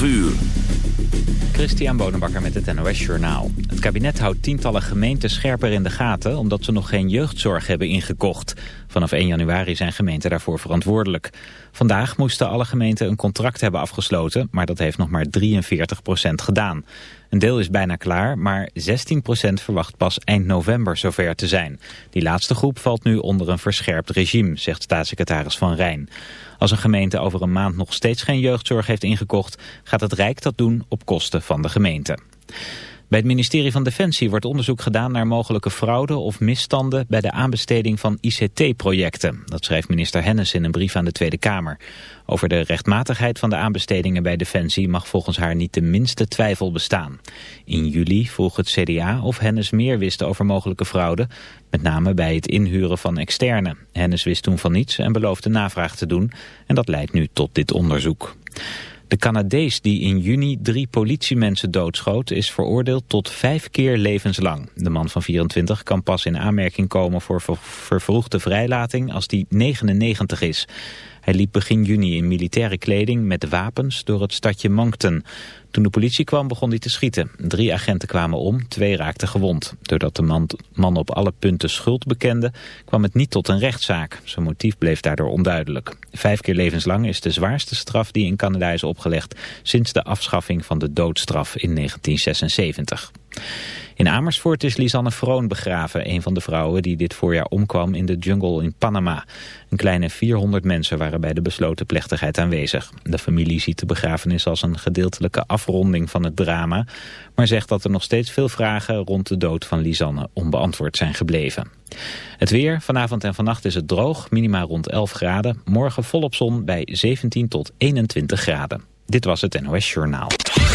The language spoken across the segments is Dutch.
12 uur. Christian Bonenbakker met het NOS Journaal. Het kabinet houdt tientallen gemeenten scherper in de gaten... omdat ze nog geen jeugdzorg hebben ingekocht. Vanaf 1 januari zijn gemeenten daarvoor verantwoordelijk. Vandaag moesten alle gemeenten een contract hebben afgesloten... maar dat heeft nog maar 43% gedaan. Een deel is bijna klaar, maar 16% verwacht pas eind november zover te zijn. Die laatste groep valt nu onder een verscherpt regime, zegt staatssecretaris Van Rijn. Als een gemeente over een maand nog steeds geen jeugdzorg heeft ingekocht... gaat het Rijk dat doen op kosten van de gemeente. Bij het ministerie van Defensie wordt onderzoek gedaan naar mogelijke fraude of misstanden bij de aanbesteding van ICT-projecten. Dat schrijft minister Hennis in een brief aan de Tweede Kamer. Over de rechtmatigheid van de aanbestedingen bij Defensie mag volgens haar niet de minste twijfel bestaan. In juli vroeg het CDA of Hennis meer wist over mogelijke fraude, met name bij het inhuren van externe. Hennis wist toen van niets en beloofde navraag te doen en dat leidt nu tot dit onderzoek. De Canadees die in juni drie politiemensen doodschoot is veroordeeld tot vijf keer levenslang. De man van 24 kan pas in aanmerking komen voor vervroegde vrijlating als die 99 is. Hij liep begin juni in militaire kleding met wapens door het stadje Moncton. Toen de politie kwam begon hij te schieten. Drie agenten kwamen om, twee raakten gewond. Doordat de man, op alle punten schuld bekende, kwam het niet tot een rechtszaak. Zijn motief bleef daardoor onduidelijk. Vijf keer levenslang is de zwaarste straf die in Canada is opgelegd... sinds de afschaffing van de doodstraf in 1976. In Amersfoort is Lisanne Vroon begraven, een van de vrouwen die dit voorjaar omkwam in de jungle in Panama. Een kleine 400 mensen waren bij de besloten plechtigheid aanwezig. De familie ziet de begrafenis als een gedeeltelijke afronding van het drama, maar zegt dat er nog steeds veel vragen rond de dood van Lisanne onbeantwoord zijn gebleven. Het weer, vanavond en vannacht is het droog, minima rond 11 graden. Morgen volop zon bij 17 tot 21 graden. Dit was het NOS Journaal.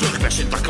Sinterklaas niet.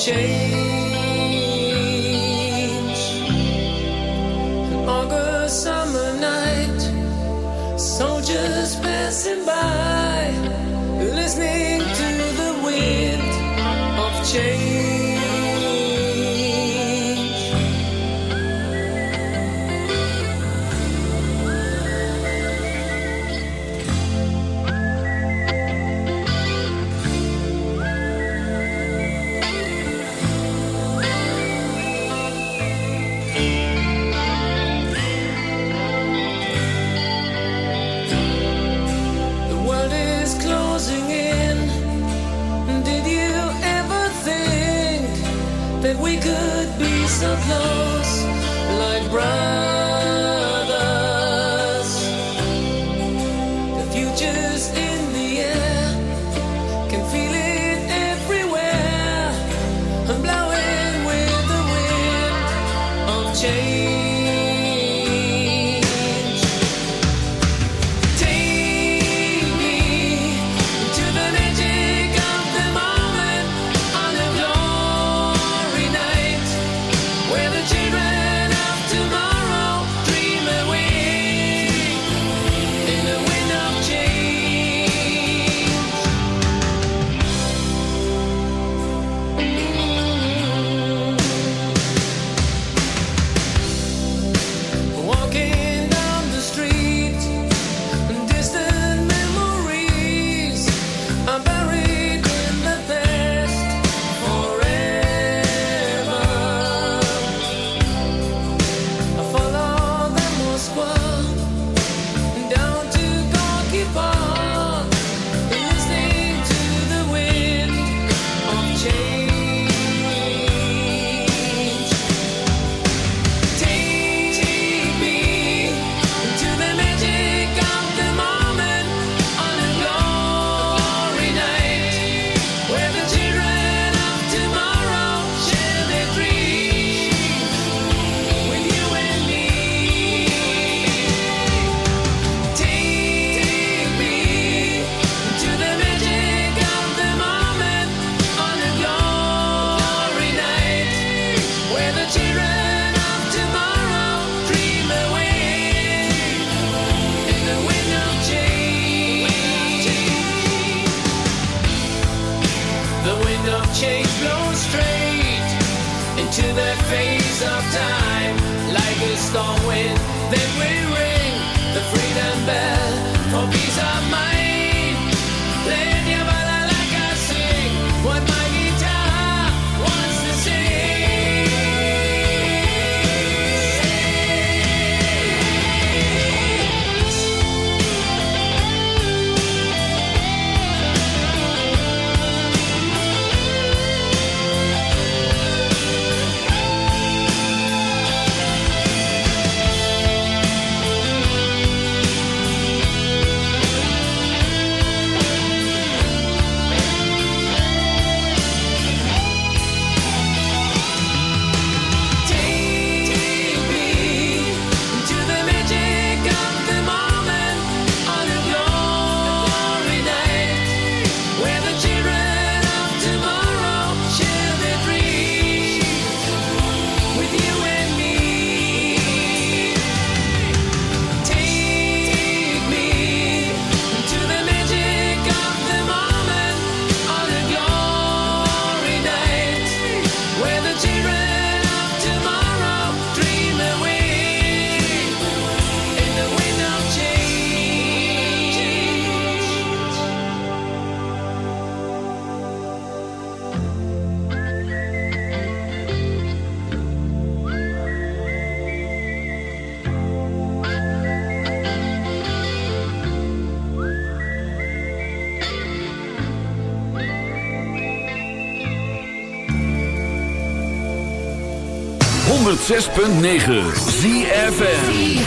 change. An August summer night, soldiers passing by, listening. 106.9 ZFN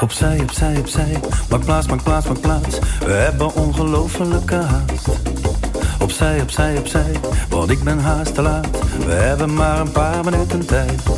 Opzij, opzij, opzij, maak plaats, maak plaats, maak plaats. We hebben ongelofelijke haast. Opzij, opzij, opzij, want ik ben haast te laat. We hebben maar een paar minuten tijd.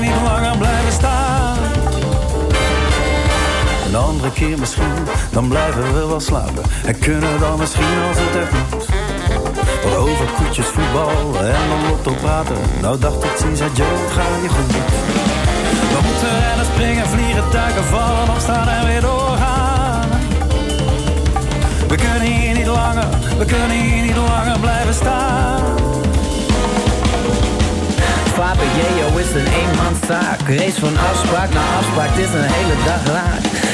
andere keer misschien, dan blijven we wel slapen. En kunnen dan misschien als het echt moet. Wat over koetjes, voetbal en dan lotto praten. Nou dacht ik, ziens, adieu, het ga je goed. We moeten rennen, springen, vliegen, duiken, vallen, opstaan en weer doorgaan. We kunnen hier niet langer, we kunnen hier niet langer blijven staan. Jeo is een eenmanszaak Race van afspraak naar afspraak, het is een hele dag raak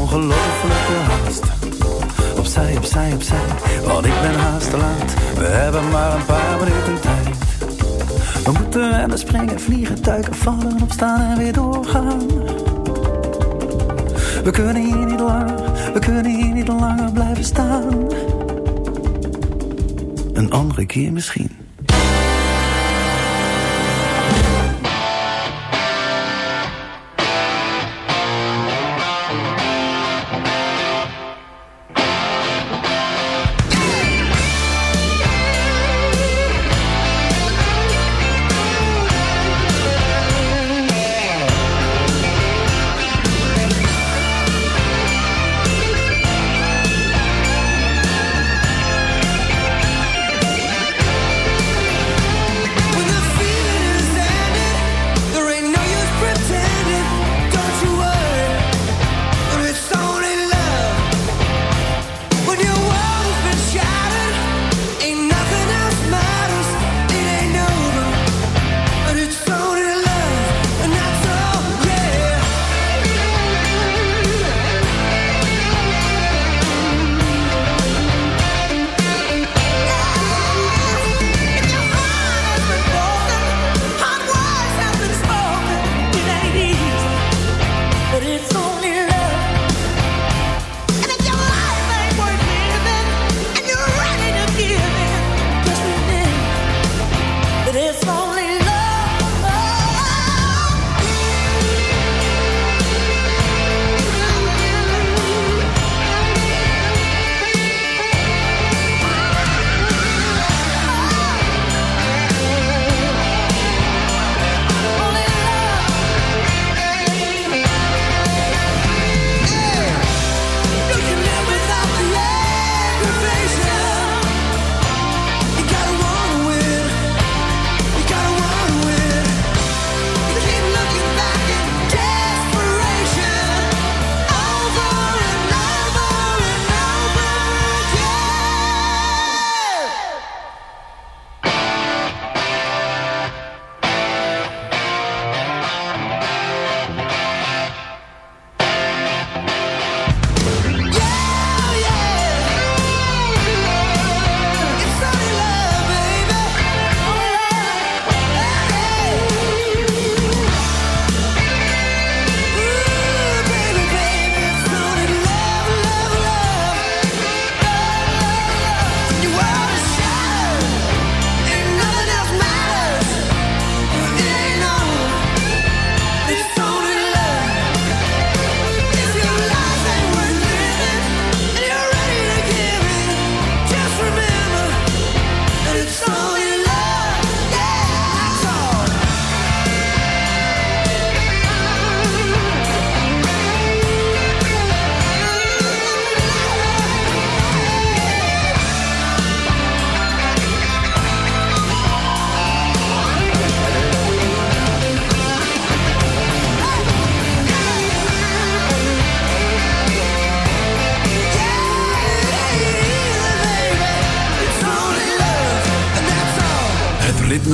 Ongelofelijke haast. Opzij, opzij, opzij, want ik ben haast te laat. We hebben maar een paar minuten tijd. We moeten rennen, springen, vliegen, duiken, vallen, opstaan en weer doorgaan. We kunnen hier niet langer, we kunnen hier niet langer blijven staan. Een andere keer misschien.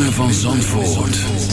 Van Zandvoort.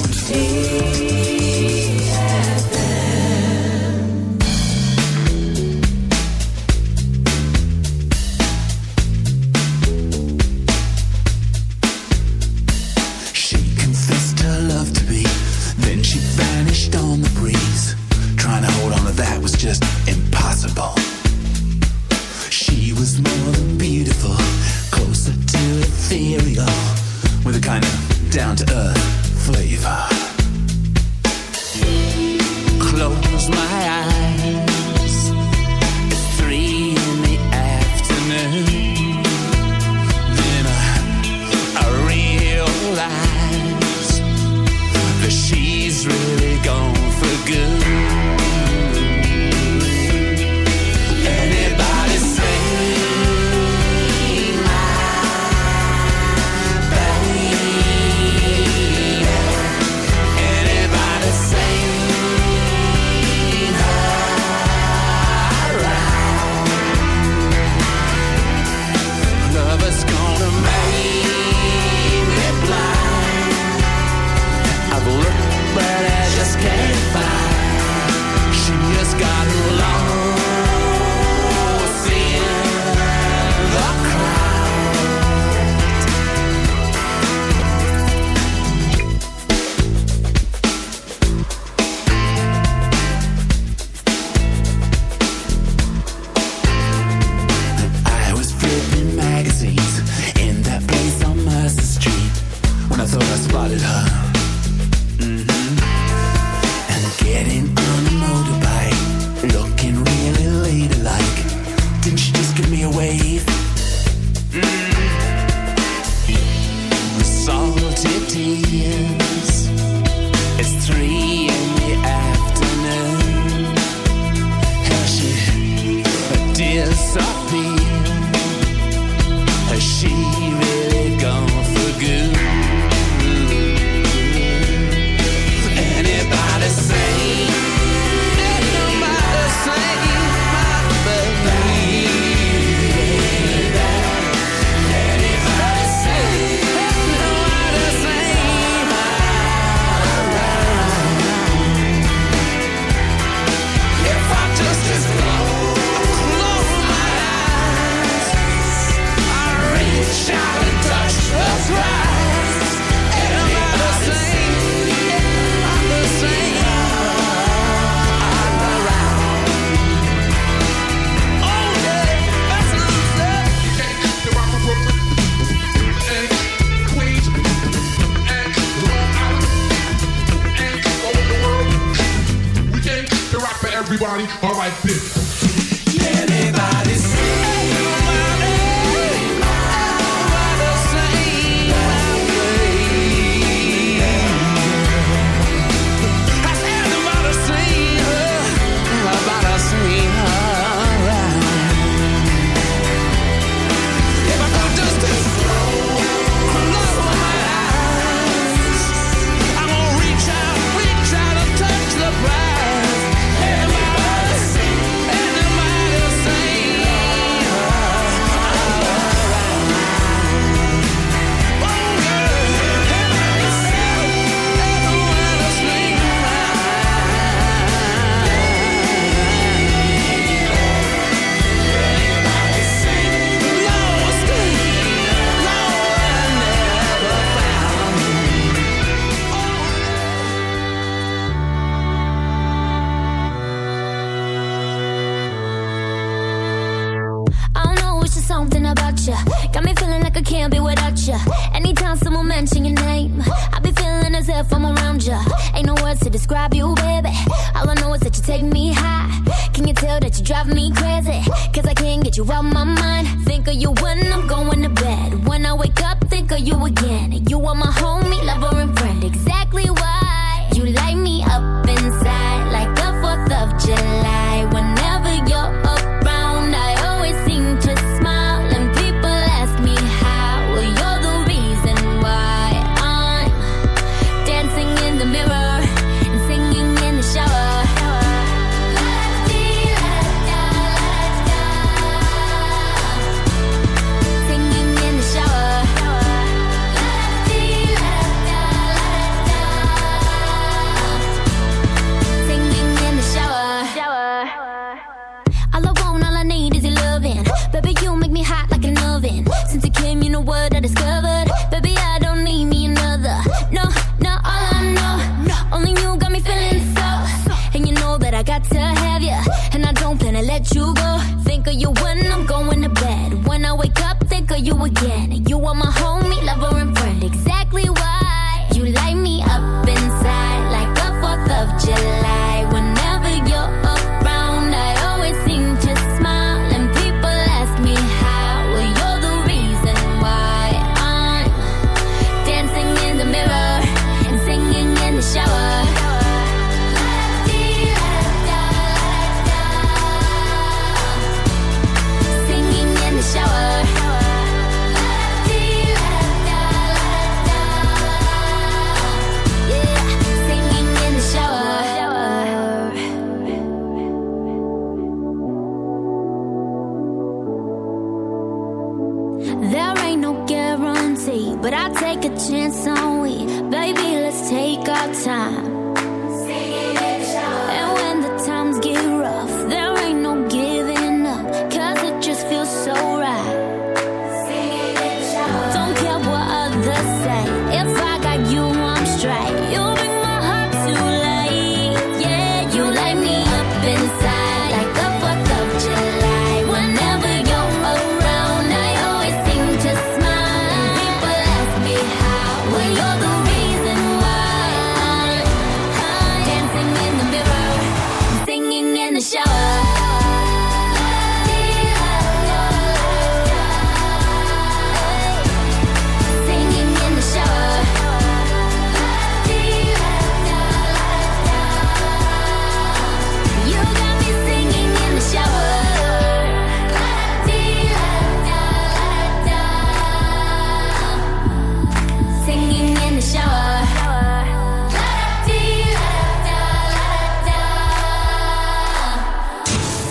Valhalla.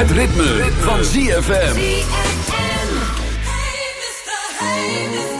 Het ritme, van ZFM. I've